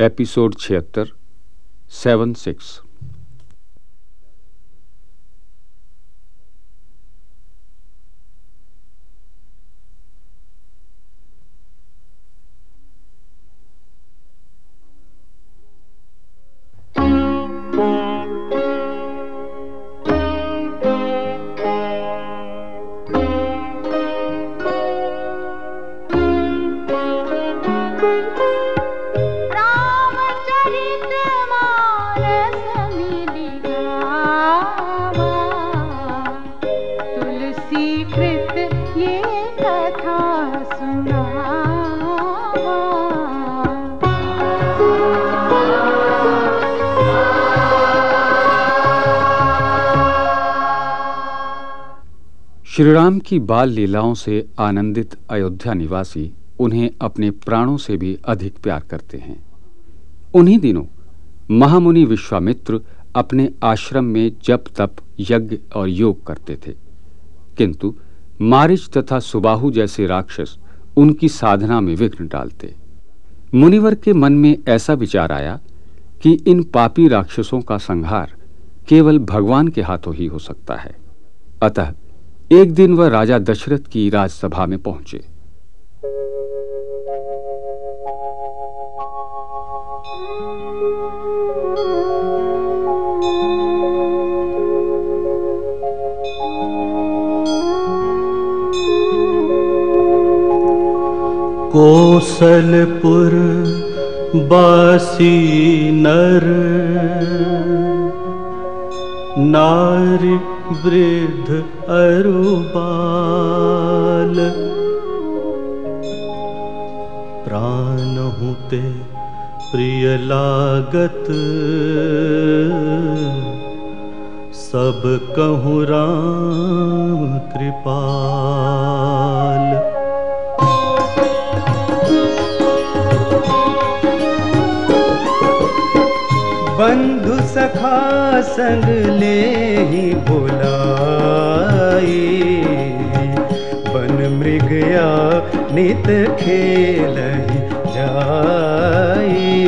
Episode छिहत्तर seven six. Shriram की बाल लीलाओं से आनंदित अयोध्या निवासी उन्हें अपने प्राणों से भी अधिक प्यार करते हैं। उन्हीं दिनों महामुनि विश्वामित्र अपने आश्रम में जप, तप, यज्ञ और योग करते थे। किंतु मारिच तथा सुबाहु जैसे राक्षस उनकी साधना में विघ्न डालते। मुनिवर के मन में ऐसा विचार आया कि इन पापी राक्षसों का संहार केवल भगवान के हाथों ही हो सकता है। अतः एक दिन वह राजा दशरथ की राजसभा में पहुँचे। कोसलपुर बासी नर नारी वृद्ध अरुबाल। प्राण होते प्रिय लागत। सब कहूँ राम कृपाल। बंधु सखा संग ले ही बोलाई। बन मृगया नित खेल जाई।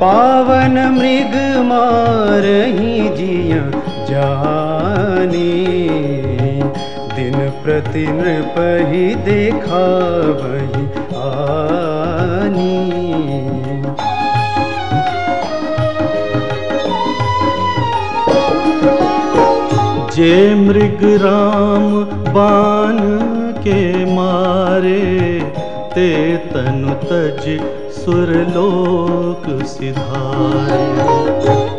पावन मृग मार ही जिया जानी। दिन प्रति नृप ही देखा वही आनी। जे मृग राम बान के मारे, ते तनु तज सुरलोक सिधारे।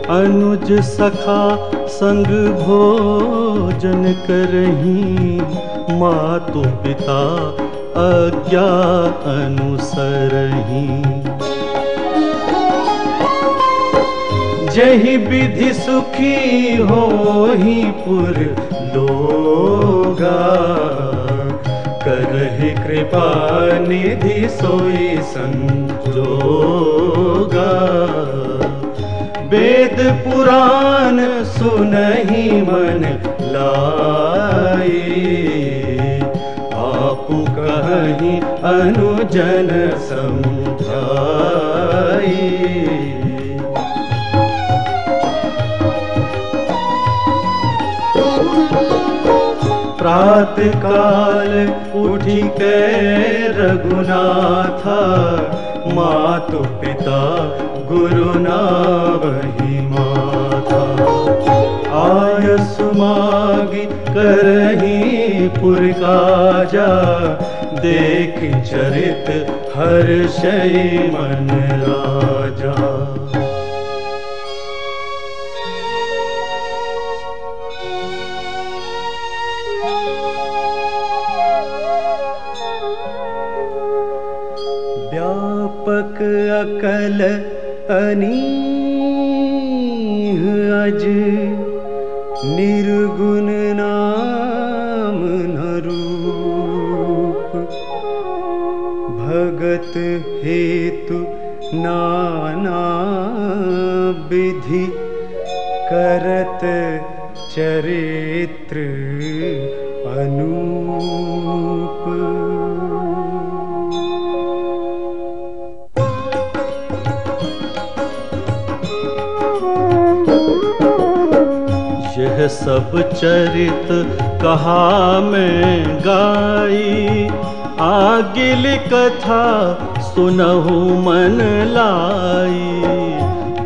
अनुज सखा संग भोजन करही, मातु पिता अज्ञा अनुसरही। जही विधि सुखी हो ही पुर लोगा। करहि कृपा निधि सोई संजोगा। वेद पुराण सुनहि मन लाई आप कहीं अनुजन समझाई प्रात काल उठी के रघुनाथा, मातु पिता गुरु ना वही माता। आय सुमागी करही पुर देख चरित हर शय मन राजा। व्यापक अकल अनीह अज निर्गुण नाम न रूप भगत हेतु नाना विधि करत चरित्र अनूप यह सब चरित कहा मैं गाई। आगिल कथा सुनहु मन लाई।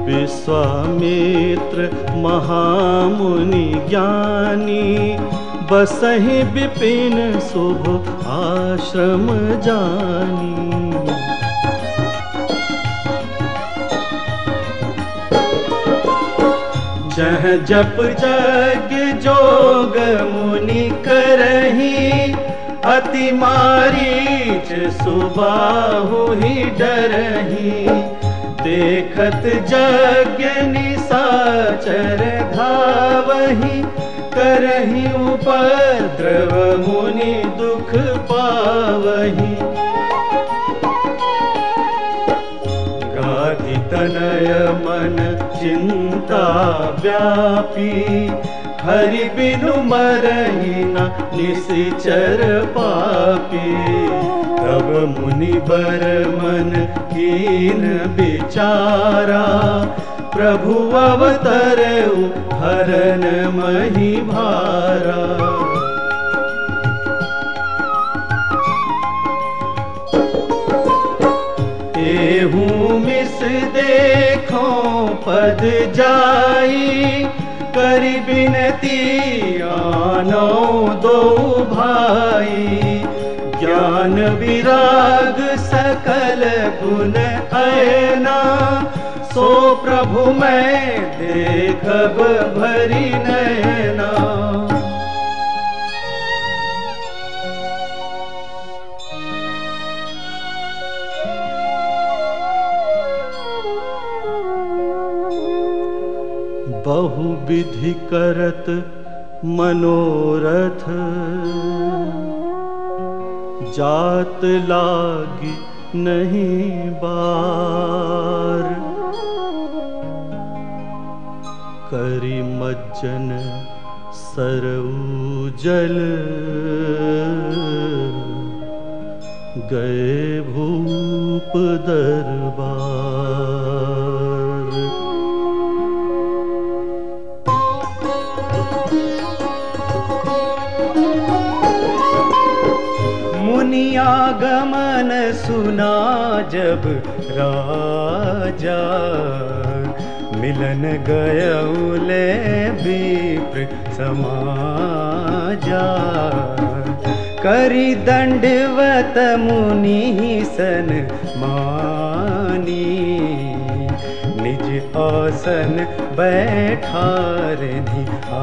विश्वामित्र महामुनि ज्ञानी, बसहि विपिन शुभ आश्रम जानी। जह जप जग जोग मुनि करही, अति मारीच सुबाहु ही डरही। देखत जग निसाचर धावही, करही उपद्रव मुनि दुख पावही। गाधि तनय मन चिंता व्यापी हरि बिनु मरही न निश्चर पापी तब मुनि बर मन कीन बिचारा। प्रभु अवतर हरन मही भारा। एहू मिस देखो पद जाई। दो भाई। ज्ञान विराग सकल गुण ऐना सो प्रभु मैं देखब भरी बहु विधि करत मनोरथ। जात लागी नहीं बार। करी मज्जन सरऊ जल गए भूप दरबार मुनियागमन सुना जब राजा मिलन गयौले विप्र समाजा। करी दंडवत मुनि सन मानी, निज आसन बैठार धियानी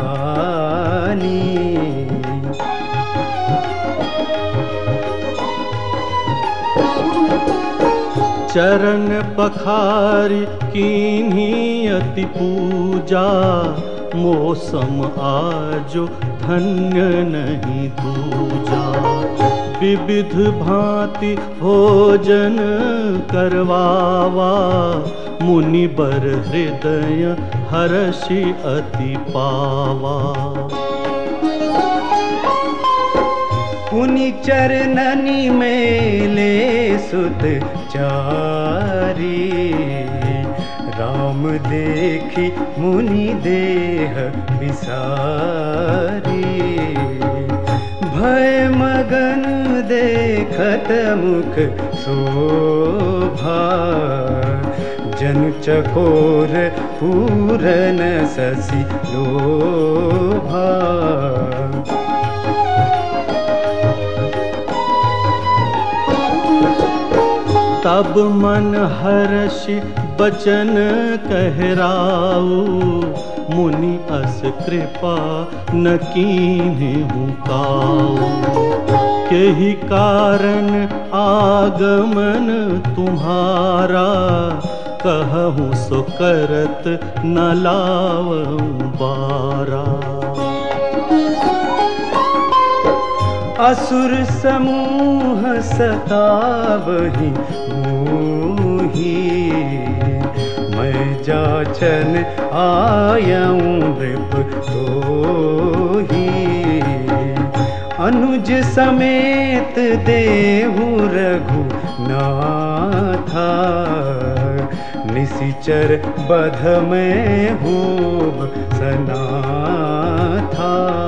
चरण पखारी कीन्ही अति पूजा। मौसम आजो धन्य नहीं दूजा विविध भांति भोजन करवावा। मुनि बर हृदय हर्षि अति पावा। पुनि चरणनि मेले सुत चारी। राम देखी मुनि देह विसारी। भय मगन देखत मुख शोभा। जन चकोर पूरन शशि लोभा तब मन हर्षि बचन कहराऊ मुनि अस कृपा न कीन्हु काऊ केहि कारण आगमन तुम्हारा, कहूँ सो करत न लावऊं बारा। असुर समूह सतावही मोही। मैं जाचन तोही अनुज समेत देहु रघु नाथा निसी निशिचर बध में हूब सना था